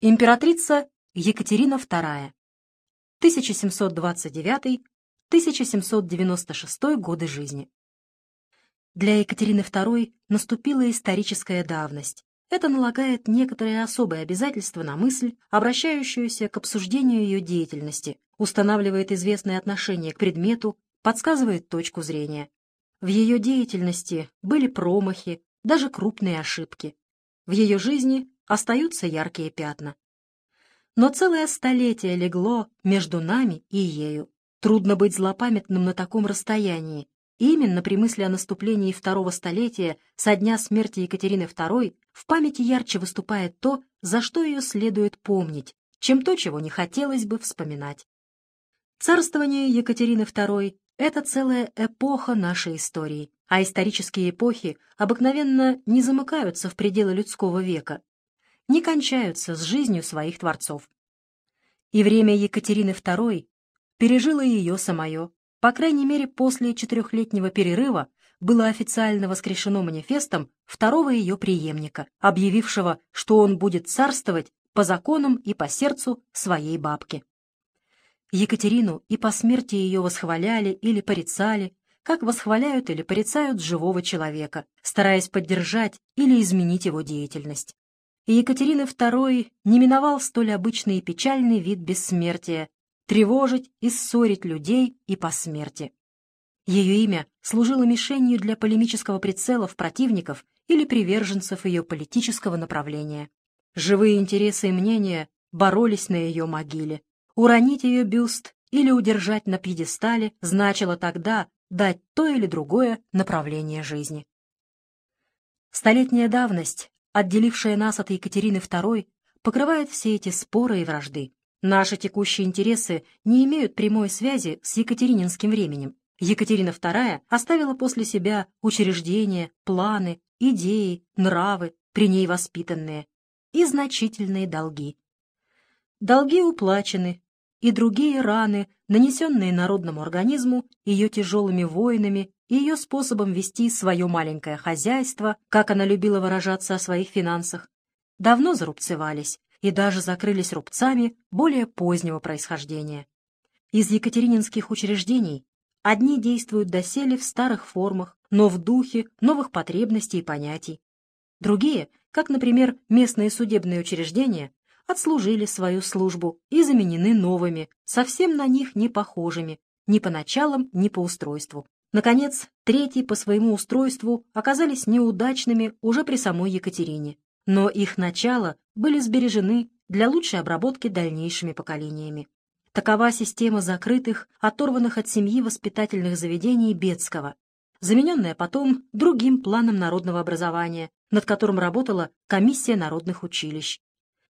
Императрица Екатерина II. 1729-1796 годы жизни. Для Екатерины II наступила историческая давность. Это налагает некоторые особые обязательства на мысль, обращающуюся к обсуждению ее деятельности, устанавливает известное отношение к предмету, подсказывает точку зрения. В ее деятельности были промахи, даже крупные ошибки. В ее жизни остаются яркие пятна. Но целое столетие легло между нами и ею. Трудно быть злопамятным на таком расстоянии. именно при мысли о наступлении второго столетия со дня смерти Екатерины II в памяти ярче выступает то, за что ее следует помнить, чем то, чего не хотелось бы вспоминать. Царствование Екатерины II — это целая эпоха нашей истории, а исторические эпохи обыкновенно не замыкаются в пределы людского века, не кончаются с жизнью своих творцов. И время Екатерины II пережило ее самое. По крайней мере, после четырехлетнего перерыва было официально воскрешено манифестом второго ее преемника, объявившего, что он будет царствовать по законам и по сердцу своей бабки. Екатерину и по смерти ее восхваляли или порицали, как восхваляют или порицают живого человека, стараясь поддержать или изменить его деятельность и Екатерины II не миновал столь обычный и печальный вид бессмертия — тревожить и ссорить людей и по смерти. Ее имя служило мишенью для полемического прицелов противников или приверженцев ее политического направления. Живые интересы и мнения боролись на ее могиле. Уронить ее бюст или удержать на пьедестале значило тогда дать то или другое направление жизни. Столетняя давность отделившая нас от Екатерины II, покрывает все эти споры и вражды. Наши текущие интересы не имеют прямой связи с Екатерининским временем. Екатерина II оставила после себя учреждения, планы, идеи, нравы, при ней воспитанные, и значительные долги. Долги уплачены, и другие раны, нанесенные народному организму ее тяжелыми войнами и ее способом вести свое маленькое хозяйство, как она любила выражаться о своих финансах, давно зарубцевались и даже закрылись рубцами более позднего происхождения. Из екатерининских учреждений одни действуют доселе в старых формах, но в духе новых потребностей и понятий. Другие, как, например, местные судебные учреждения, отслужили свою службу и заменены новыми, совсем на них не похожими, ни по началам, ни по устройству. Наконец, третьи по своему устройству оказались неудачными уже при самой Екатерине, но их начала были сбережены для лучшей обработки дальнейшими поколениями. Такова система закрытых, оторванных от семьи воспитательных заведений Бетского, замененная потом другим планом народного образования, над которым работала комиссия народных училищ.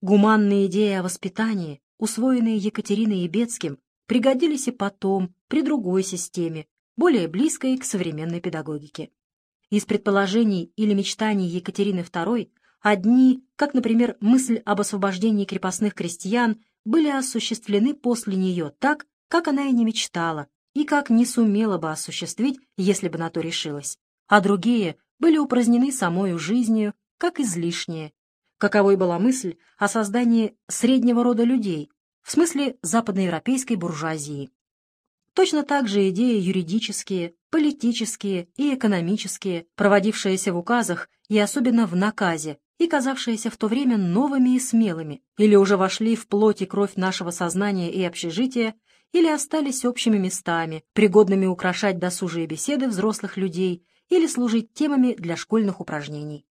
Гуманные идеи о воспитании, усвоенные Екатериной и Бетским, пригодились и потом, при другой системе, более близкой к современной педагогике. Из предположений или мечтаний Екатерины II одни, как, например, мысль об освобождении крепостных крестьян, были осуществлены после нее так, как она и не мечтала, и как не сумела бы осуществить, если бы на то решилась, а другие были упразднены самою жизнью, как излишние. Каковой была мысль о создании среднего рода людей, в смысле западноевропейской буржуазии. Точно так же идеи юридические, политические и экономические, проводившиеся в указах и особенно в наказе, и казавшиеся в то время новыми и смелыми, или уже вошли в плоть и кровь нашего сознания и общежития, или остались общими местами, пригодными украшать досужие беседы взрослых людей или служить темами для школьных упражнений.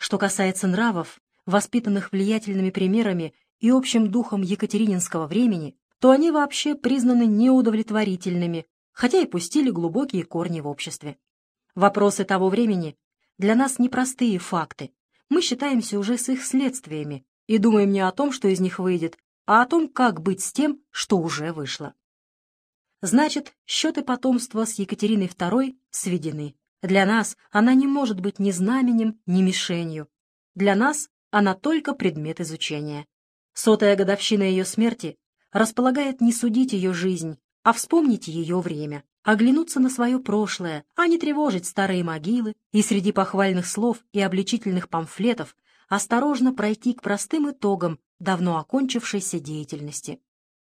Что касается нравов, воспитанных влиятельными примерами и общим духом екатерининского времени, то они вообще признаны неудовлетворительными, хотя и пустили глубокие корни в обществе. Вопросы того времени для нас непростые факты. Мы считаемся уже с их следствиями и думаем не о том, что из них выйдет, а о том, как быть с тем, что уже вышло. Значит, счеты потомства с Екатериной II сведены. Для нас она не может быть ни знаменем, ни мишенью. Для нас она только предмет изучения. Сотая годовщина ее смерти располагает не судить ее жизнь, а вспомнить ее время, оглянуться на свое прошлое, а не тревожить старые могилы и среди похвальных слов и обличительных памфлетов осторожно пройти к простым итогам давно окончившейся деятельности.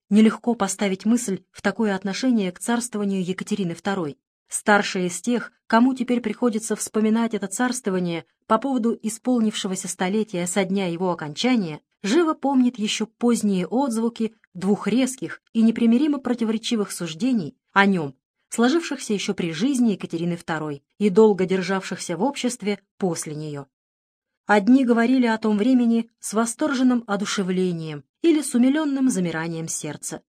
Нелегко поставить мысль в такое отношение к царствованию Екатерины II. Старшая из тех, кому теперь приходится вспоминать это царствование по поводу исполнившегося столетия со дня его окончания, живо помнит еще поздние отзвуки двух резких и непримиримо противоречивых суждений о нем, сложившихся еще при жизни Екатерины II и долго державшихся в обществе после нее. Одни говорили о том времени с восторженным одушевлением или с умиленным замиранием сердца.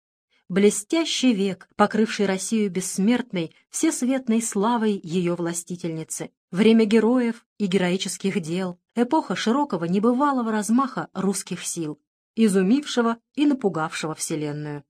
Блестящий век, покрывший Россию бессмертной, всесветной славой ее властительницы. Время героев и героических дел, эпоха широкого небывалого размаха русских сил, изумившего и напугавшего Вселенную.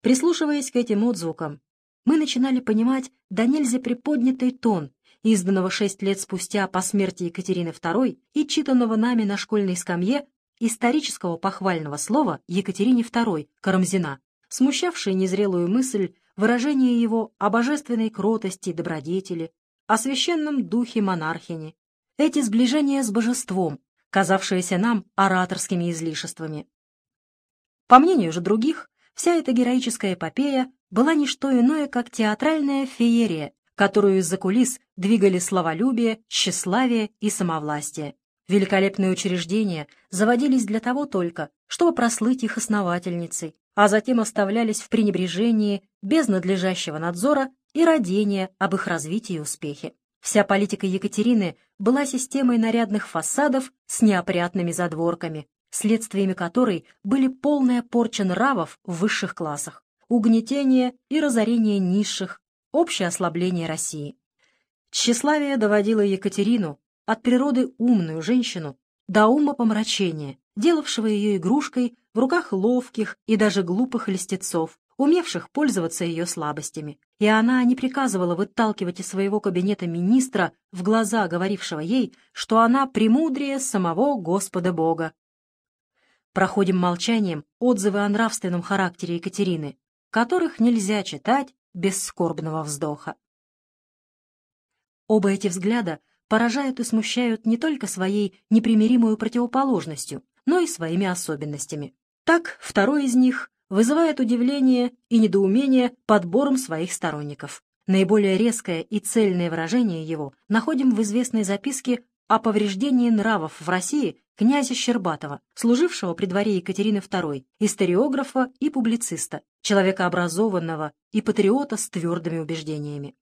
Прислушиваясь к этим отзвукам, мы начинали понимать да нельзя приподнятый тон, изданного шесть лет спустя по смерти Екатерины II и читанного нами на школьной скамье исторического похвального слова Екатерине II Карамзина, смущавшей незрелую мысль выражение его о божественной кротости добродетели, о священном духе монархини, эти сближения с божеством, казавшиеся нам ораторскими излишествами. По мнению же других, вся эта героическая эпопея была не что иное, как театральная феерия, которую из-за кулис двигали словолюбие, тщеславие и самовластие. Великолепные учреждения заводились для того только, чтобы прослыть их основательницей, а затем оставлялись в пренебрежении, без надлежащего надзора и родения об их развитии и успехе. Вся политика Екатерины была системой нарядных фасадов с неопрятными задворками, следствиями которой были полная порча нравов в высших классах, угнетение и разорение низших, общее ослабление России. Тщеславие доводило Екатерину, от природы умную женщину, до ума помрачения, делавшего ее игрушкой в руках ловких и даже глупых льстецов, умевших пользоваться ее слабостями. И она не приказывала выталкивать из своего кабинета министра в глаза говорившего ей, что она премудрее самого Господа Бога. Проходим молчанием отзывы о нравственном характере Екатерины, которых нельзя читать без скорбного вздоха. Оба эти взгляда поражают и смущают не только своей непримиримую противоположностью, но и своими особенностями. Так, второй из них вызывает удивление и недоумение подбором своих сторонников. Наиболее резкое и цельное выражение его находим в известной записке о повреждении нравов в России князя Щербатова, служившего при дворе Екатерины II, историографа и публициста, человека образованного и патриота с твердыми убеждениями.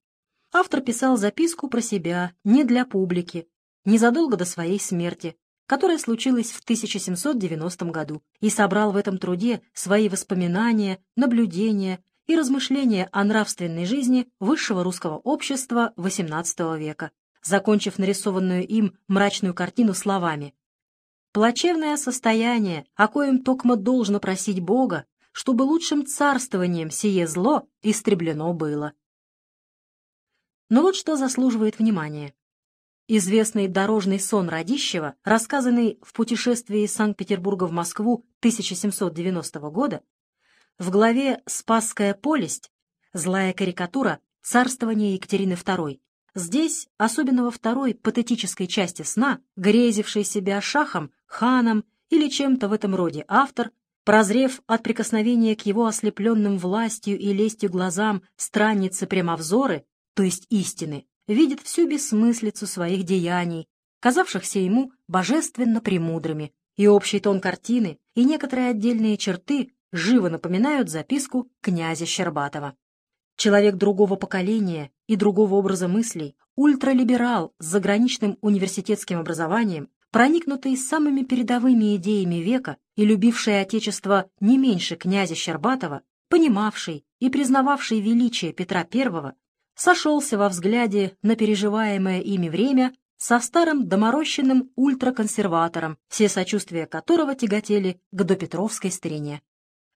Автор писал записку про себя не для публики, незадолго до своей смерти, которая случилась в 1790 году, и собрал в этом труде свои воспоминания, наблюдения и размышления о нравственной жизни высшего русского общества XVIII века, закончив нарисованную им мрачную картину словами «Плачевное состояние, о коем токмо должно просить Бога, чтобы лучшим царствованием сие зло истреблено было». Но вот что заслуживает внимания. Известный дорожный сон Радищева, рассказанный в путешествии из Санкт-Петербурга в Москву 1790 года, в главе «Спасская полесть» злая карикатура царствования Екатерины II. Здесь, особенно во второй патетической части сна, грезивший себя шахом, ханом или чем-то в этом роде автор, прозрев от прикосновения к его ослепленным властью и лестью глазам странницы прямовзоры, то есть истины, видит всю бессмыслицу своих деяний, казавшихся ему божественно премудрыми, и общий тон картины, и некоторые отдельные черты живо напоминают записку князя Щербатова. Человек другого поколения и другого образа мыслей, ультралиберал с заграничным университетским образованием, проникнутый самыми передовыми идеями века и любивший Отечество не меньше князя Щербатова, понимавший и признававший величие Петра I, сошелся во взгляде на переживаемое ими время со старым доморощенным ультраконсерватором, все сочувствия которого тяготели к допетровской старине.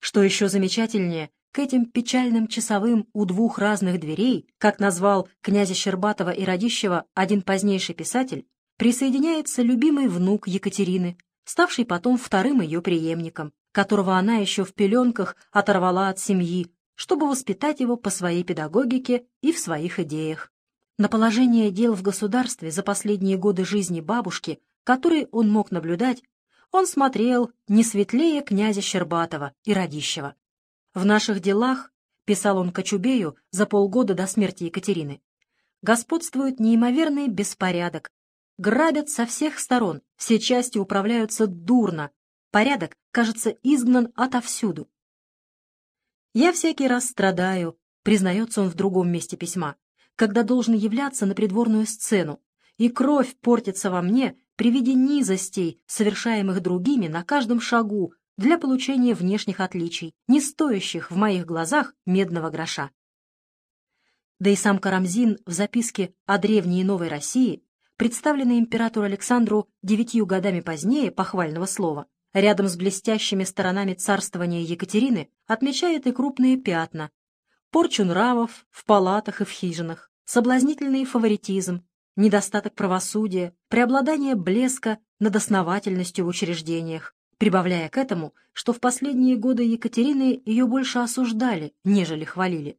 Что еще замечательнее, к этим печальным часовым у двух разных дверей, как назвал князя Щербатова и Радищева один позднейший писатель, присоединяется любимый внук Екатерины, ставший потом вторым ее преемником, которого она еще в пеленках оторвала от семьи, чтобы воспитать его по своей педагогике и в своих идеях. На положение дел в государстве за последние годы жизни бабушки, который он мог наблюдать, он смотрел не светлее князя Щербатова и Радищева. В наших делах, писал он Кочубею за полгода до смерти Екатерины, господствует неимоверный беспорядок. Грабят со всех сторон, все части управляются дурно, порядок, кажется, изгнан отовсюду. «Я всякий раз страдаю», — признается он в другом месте письма, когда должен являться на придворную сцену, и кровь портится во мне при виде низостей, совершаемых другими на каждом шагу для получения внешних отличий, не стоящих в моих глазах медного гроша. Да и сам Карамзин в записке о древней и новой России, представленной императору Александру девятью годами позднее похвального слова, рядом с блестящими сторонами царствования Екатерины отмечает и крупные пятна, порчу нравов в палатах и в хижинах, соблазнительный фаворитизм, недостаток правосудия, преобладание блеска над основательностью в учреждениях, прибавляя к этому, что в последние годы Екатерины ее больше осуждали, нежели хвалили.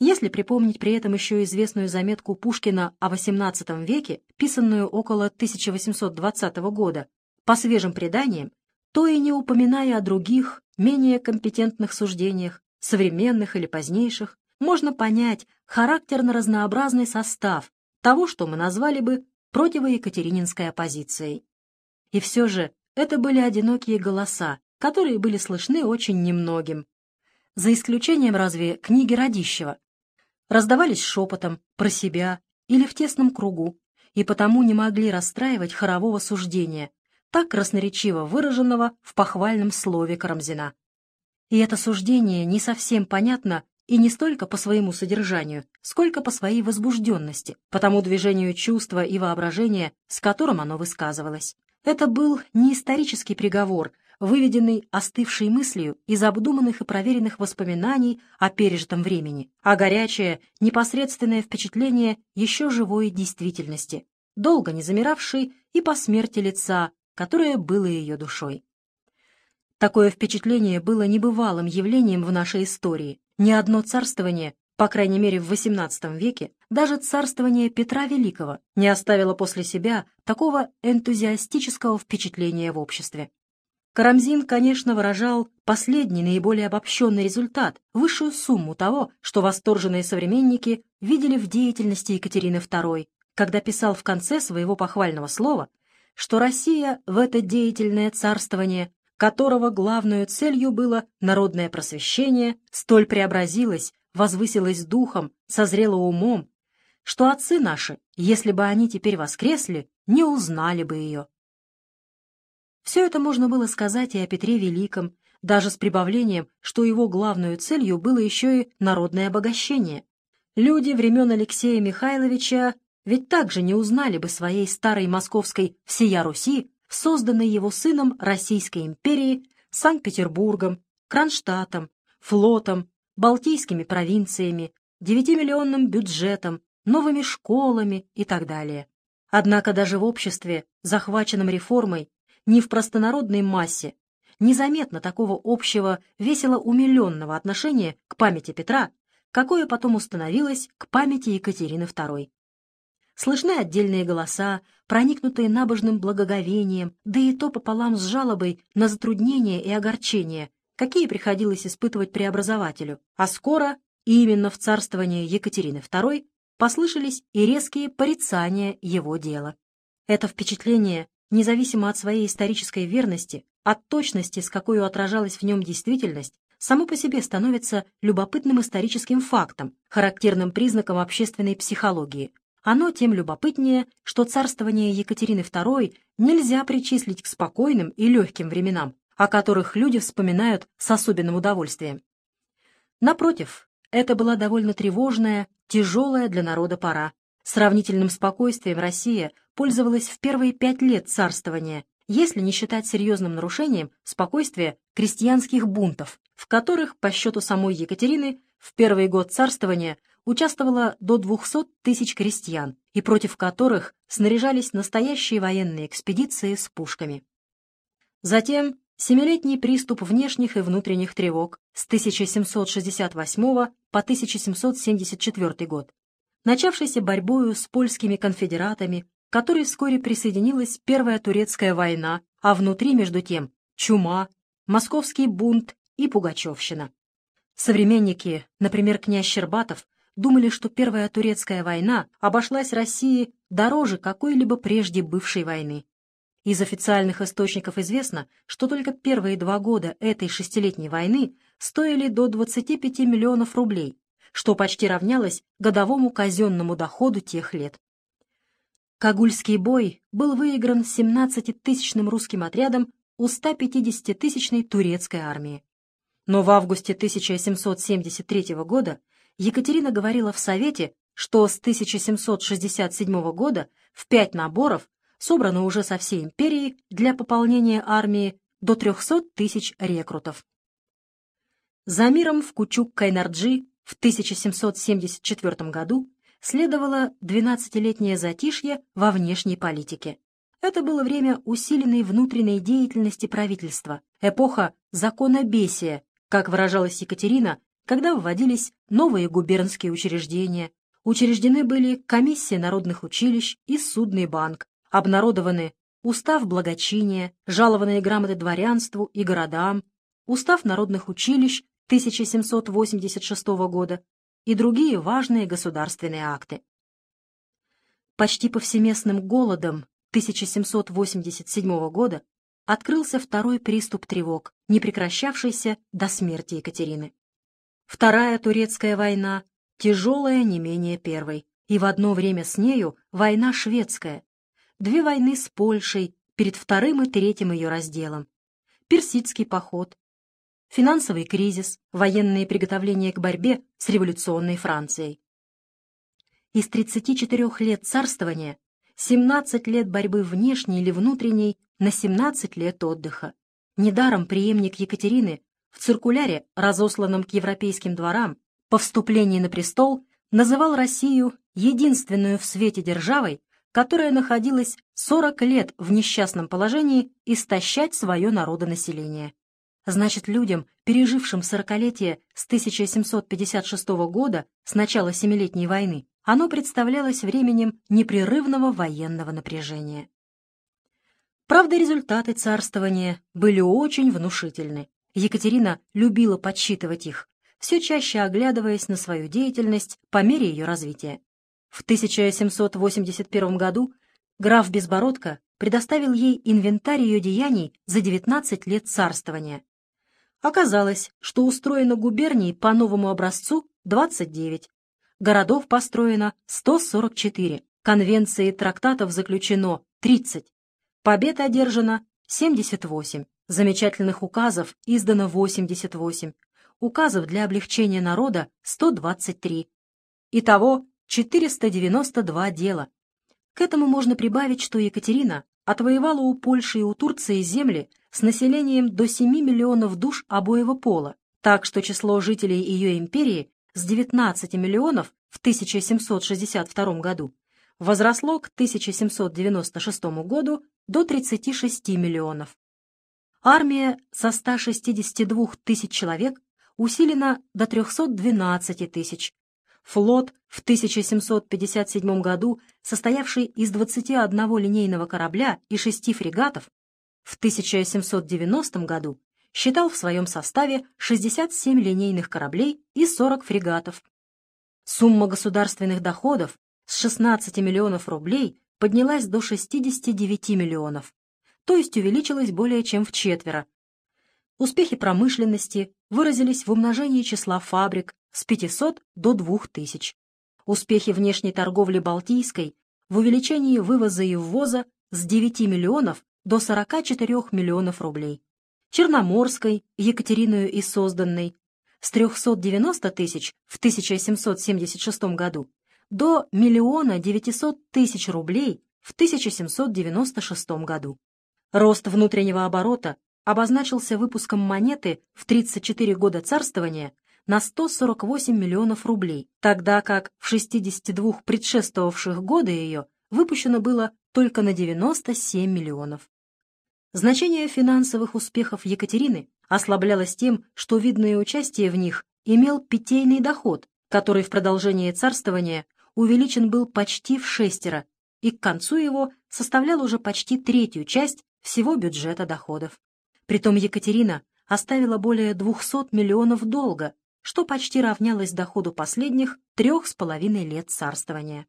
Если припомнить при этом еще известную заметку Пушкина о XVIII веке, писанную около 1820 года, по свежим преданиям, то и не упоминая о других, менее компетентных суждениях, современных или позднейших, можно понять характерно-разнообразный состав, того, что мы назвали бы противоекатерининской оппозицией. И все же это были одинокие голоса, которые были слышны очень немногим. За исключением разве книги Радищева. Раздавались шепотом, про себя или в тесном кругу, и потому не могли расстраивать хорового суждения, так красноречиво выраженного в похвальном слове Карамзина. И это суждение не совсем понятно и не столько по своему содержанию, сколько по своей возбужденности, по тому движению чувства и воображения, с которым оно высказывалось. Это был не исторический приговор, выведенный остывшей мыслью из обдуманных и проверенных воспоминаний о пережитом времени, а горячее, непосредственное впечатление еще живой действительности, долго не замиравшей и по смерти лица, которое было ее душой. Такое впечатление было небывалым явлением в нашей истории, ни одно царствование, по крайней мере в XVIII веке, даже царствование Петра Великого не оставило после себя такого энтузиастического впечатления в обществе. Карамзин, конечно, выражал последний, наиболее обобщенный результат, высшую сумму того, что восторженные современники видели в деятельности Екатерины II, когда писал в конце своего похвального слова, что Россия в это деятельное царствование которого главной целью было народное просвещение, столь преобразилась, возвысилась духом, созрела умом, что отцы наши, если бы они теперь воскресли, не узнали бы ее. Все это можно было сказать и о Петре Великом, даже с прибавлением, что его главной целью было еще и народное обогащение. Люди времен Алексея Михайловича ведь также не узнали бы своей старой московской «всея Руси» созданной его сыном Российской империи, Санкт-Петербургом, Кронштадтом, флотом, Балтийскими провинциями, девятимиллионным бюджетом, новыми школами и так далее. Однако даже в обществе, захваченном реформой, не в простонародной массе, незаметно такого общего, весело умиленного отношения к памяти Петра, какое потом установилось к памяти Екатерины II. Слышны отдельные голоса, проникнутые набожным благоговением, да и то пополам с жалобой на затруднения и огорчения, какие приходилось испытывать преобразователю. А скоро, именно в царствовании Екатерины II, послышались и резкие порицания его дела. Это впечатление, независимо от своей исторической верности, от точности, с какой отражалась в нем действительность, само по себе становится любопытным историческим фактом, характерным признаком общественной психологии, оно тем любопытнее, что царствование Екатерины II нельзя причислить к спокойным и легким временам, о которых люди вспоминают с особенным удовольствием. Напротив, это была довольно тревожная, тяжелая для народа пора. Сравнительным спокойствием Россия пользовалась в первые пять лет царствования, если не считать серьезным нарушением спокойствия крестьянских бунтов, в которых, по счету самой Екатерины, в первый год царствования участвовало до 200 тысяч крестьян, и против которых снаряжались настоящие военные экспедиции с пушками. Затем семилетний приступ внешних и внутренних тревог с 1768 по 1774 год, начавшийся борьбою с польскими конфедератами, к которой вскоре присоединилась Первая Турецкая война, а внутри, между тем, чума, московский бунт и пугачевщина. Современники, например, князь Щербатов, думали, что Первая Турецкая война обошлась России дороже какой-либо прежде бывшей войны. Из официальных источников известно, что только первые два года этой шестилетней войны стоили до 25 миллионов рублей, что почти равнялось годовому казенному доходу тех лет. Кагульский бой был выигран 17-тысячным русским отрядом у 150-тысячной турецкой армии. Но в августе 1773 года Екатерина говорила в Совете, что с 1767 года в пять наборов собрано уже со всей империи для пополнения армии до 300 тысяч рекрутов. За миром в Кучук-Кайнарджи в 1774 году следовало 12-летнее затишье во внешней политике. Это было время усиленной внутренней деятельности правительства, эпоха законобесия, как выражалась Екатерина когда вводились новые губернские учреждения, учреждены были комиссии народных училищ и судный банк, обнародованы устав благочиния, жалованные грамоты дворянству и городам, устав народных училищ 1786 года и другие важные государственные акты. Почти повсеместным голодом 1787 года открылся второй приступ тревог, не прекращавшийся до смерти Екатерины. Вторая турецкая война, тяжелая не менее первой, и в одно время с нею война шведская. Две войны с Польшей перед вторым и третьим ее разделом. Персидский поход, финансовый кризис, военные приготовления к борьбе с революционной Францией. Из 34 лет царствования 17 лет борьбы внешней или внутренней на 17 лет отдыха. Недаром преемник Екатерины в циркуляре, разосланном к европейским дворам, по вступлении на престол называл Россию единственную в свете державой, которая находилась 40 лет в несчастном положении истощать свое народонаселение. Значит, людям, пережившим сорокалетие с 1756 года, с начала Семилетней войны, оно представлялось временем непрерывного военного напряжения. Правда, результаты царствования были очень внушительны. Екатерина любила подсчитывать их, все чаще оглядываясь на свою деятельность по мере ее развития. В 1781 году граф Безбородко предоставил ей инвентарь ее деяний за 19 лет царствования. Оказалось, что устроено губерний по новому образцу 29, городов построено 144, конвенции трактатов заключено 30, побед одержано 78. Замечательных указов издано 88, указов для облегчения народа 123. Итого 492 дела. К этому можно прибавить, что Екатерина отвоевала у Польши и у Турции земли с населением до 7 миллионов душ обоего пола, так что число жителей ее империи с 19 миллионов в 1762 году возросло к 1796 году до 36 миллионов. Армия со 162 тысяч человек усилена до 312 тысяч. Флот в 1757 году, состоявший из 21 линейного корабля и 6 фрегатов, в 1790 году считал в своем составе 67 линейных кораблей и 40 фрегатов. Сумма государственных доходов с 16 миллионов рублей поднялась до 69 миллионов то есть увеличилось более чем в четверо. Успехи промышленности выразились в умножении числа фабрик с 500 до 2000. Успехи внешней торговли Балтийской в увеличении вывоза и ввоза с 9 миллионов до 44 миллионов рублей. Черноморской, Екатериною и созданной, с 390 тысяч в 1776 году до миллиона 900 тысяч рублей в 1796 году. Рост внутреннего оборота обозначился выпуском монеты в 34 года царствования на 148 миллионов рублей, тогда как в 62 предшествовавших года ее выпущено было только на 97 миллионов. Значение финансовых успехов Екатерины ослаблялось тем, что видное участие в них имел питейный доход, который в продолжении царствования увеличен был почти в шестеро и к концу его составлял уже почти третью часть всего бюджета доходов. Притом Екатерина оставила более 200 миллионов долга, что почти равнялось доходу последних трех с половиной лет царствования.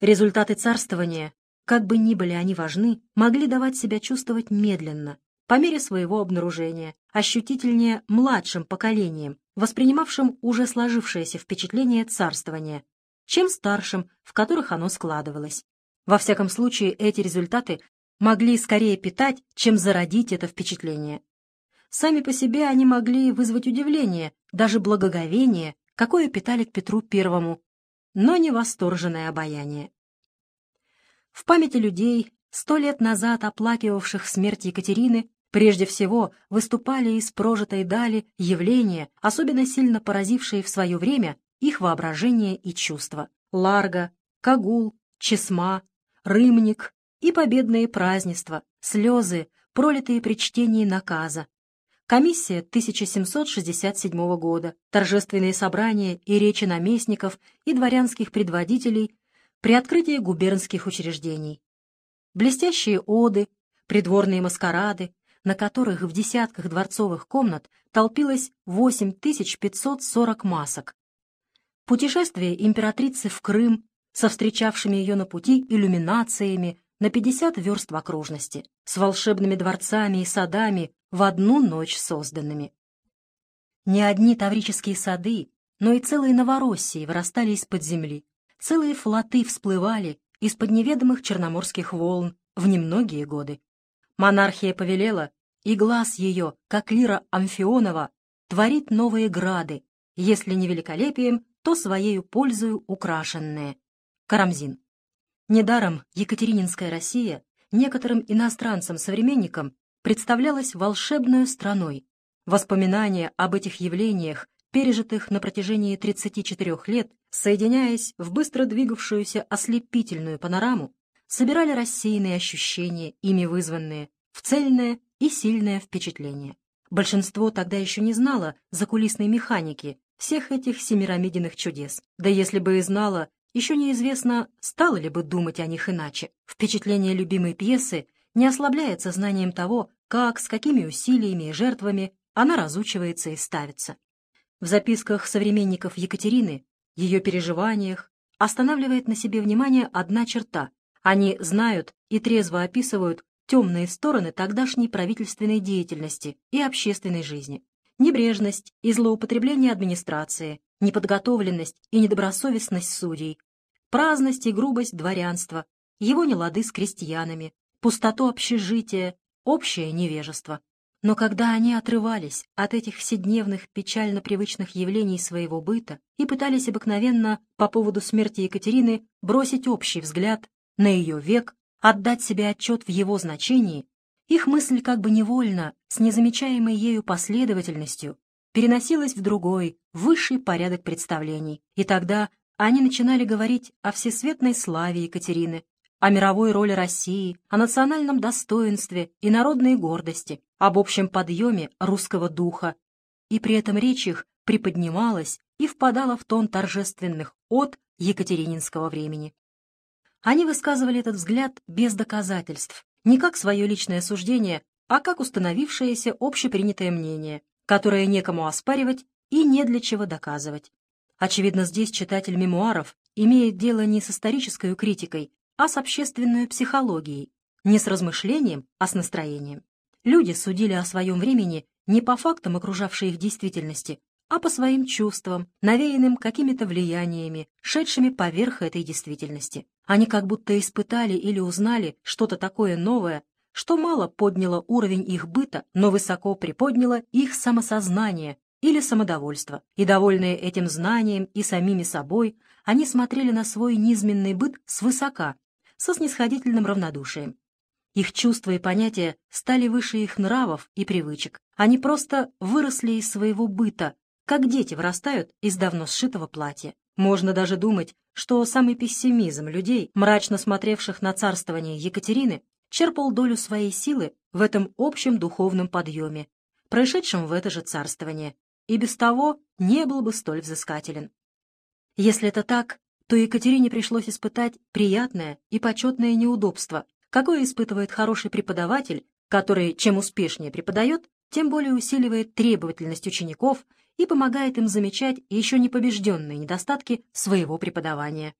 Результаты царствования, как бы ни были они важны, могли давать себя чувствовать медленно, по мере своего обнаружения, ощутительнее младшим поколением, воспринимавшим уже сложившееся впечатление царствования, чем старшим, в которых оно складывалось. Во всяком случае, эти результаты могли скорее питать, чем зародить это впечатление. Сами по себе они могли вызвать удивление, даже благоговение, какое питали к Петру Первому, но не восторженное обаяние. В памяти людей, сто лет назад оплакивавших смерть Екатерины, прежде всего выступали из прожитой дали явления, особенно сильно поразившие в свое время их воображение и чувства. Ларго, Кагул, Чесма, Рымник и победные празднества, слезы, пролитые при чтении наказа, Комиссия 1767 года, торжественные собрания и речи наместников и дворянских предводителей при открытии губернских учреждений. Блестящие оды, придворные маскарады, на которых в десятках дворцовых комнат толпилось 8540 масок. Путешествие императрицы в Крым со встречавшими ее на пути иллюминациями на 50 верст в окружности, с волшебными дворцами и садами в одну ночь созданными. Не одни таврические сады, но и целые Новороссии вырастали из-под земли, целые флоты всплывали из-под неведомых черноморских волн в немногие годы. Монархия повелела, и глаз ее, как лира Амфионова, творит новые грады, если не великолепием, то своею пользою украшенные. Карамзин. Недаром Екатерининская Россия некоторым иностранцам-современникам представлялась волшебной страной. Воспоминания об этих явлениях, пережитых на протяжении 34 лет, соединяясь в быстро двигавшуюся ослепительную панораму, собирали рассеянные ощущения, ими вызванные, в цельное и сильное впечатление. Большинство тогда еще не знало закулисной механики всех этих семирамидиных чудес. Да если бы и знало, еще неизвестно, стало ли бы думать о них иначе. Впечатление любимой пьесы не ослабляет сознанием того, как, с какими усилиями и жертвами она разучивается и ставится. В записках современников Екатерины, ее переживаниях, останавливает на себе внимание одна черта. Они знают и трезво описывают темные стороны тогдашней правительственной деятельности и общественной жизни. Небрежность и злоупотребление администрации, неподготовленность и недобросовестность судей, праздность и грубость дворянства, его нелады с крестьянами, пустоту общежития, общее невежество. Но когда они отрывались от этих вседневных печально привычных явлений своего быта и пытались обыкновенно по поводу смерти Екатерины бросить общий взгляд на ее век, отдать себе отчет в его значении, их мысль как бы невольно, с незамечаемой ею последовательностью, переносилась в другой, высший порядок представлений, и тогда они начинали говорить о всесветной славе Екатерины, о мировой роли России, о национальном достоинстве и народной гордости, об общем подъеме русского духа. И при этом речь их приподнималась и впадала в тон торжественных от екатерининского времени. Они высказывали этот взгляд без доказательств, не как свое личное суждение, а как установившееся общепринятое мнение, которое некому оспаривать и не для чего доказывать. Очевидно, здесь читатель мемуаров имеет дело не с исторической критикой, а с общественной психологией, не с размышлением, а с настроением. Люди судили о своем времени не по фактам окружавшей их действительности, а по своим чувствам, навеянным какими-то влияниями, шедшими поверх этой действительности. Они как будто испытали или узнали что-то такое новое, что мало подняло уровень их быта, но высоко приподняло их самосознание или самодовольство. И, довольные этим знанием и самими собой, они смотрели на свой низменный быт свысока, со снисходительным равнодушием. Их чувства и понятия стали выше их нравов и привычек. Они просто выросли из своего быта, как дети вырастают из давно сшитого платья. Можно даже думать, что самый пессимизм людей, мрачно смотревших на царствование Екатерины, черпал долю своей силы в этом общем духовном подъеме, происшедшем в это же царствование, и без того не был бы столь взыскателен. Если это так, то Екатерине пришлось испытать приятное и почетное неудобство, какое испытывает хороший преподаватель, который чем успешнее преподает, тем более усиливает требовательность учеников и помогает им замечать еще не побежденные недостатки своего преподавания.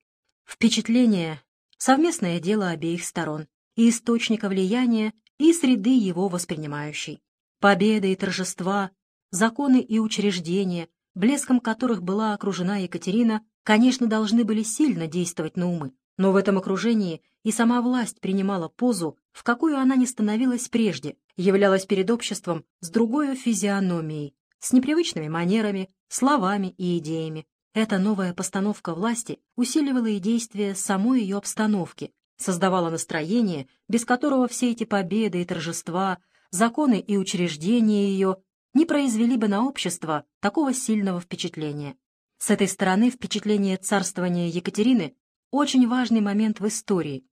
Впечатление — совместное дело обеих сторон, и источника влияния, и среды его воспринимающей. Победы и торжества, законы и учреждения, блеском которых была окружена Екатерина, конечно, должны были сильно действовать на умы, но в этом окружении и сама власть принимала позу, в какую она не становилась прежде, являлась перед обществом с другой физиономией, с непривычными манерами, словами и идеями. Эта новая постановка власти усиливала и действие самой ее обстановки, создавала настроение, без которого все эти победы и торжества, законы и учреждения ее не произвели бы на общество такого сильного впечатления. С этой стороны впечатление царствования Екатерины – очень важный момент в истории,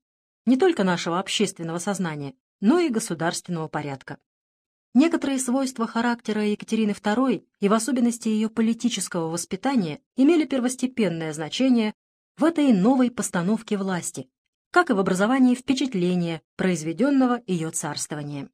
не только нашего общественного сознания, но и государственного порядка. Некоторые свойства характера Екатерины II и в особенности ее политического воспитания имели первостепенное значение в этой новой постановке власти, как и в образовании впечатления, произведенного ее царствованием.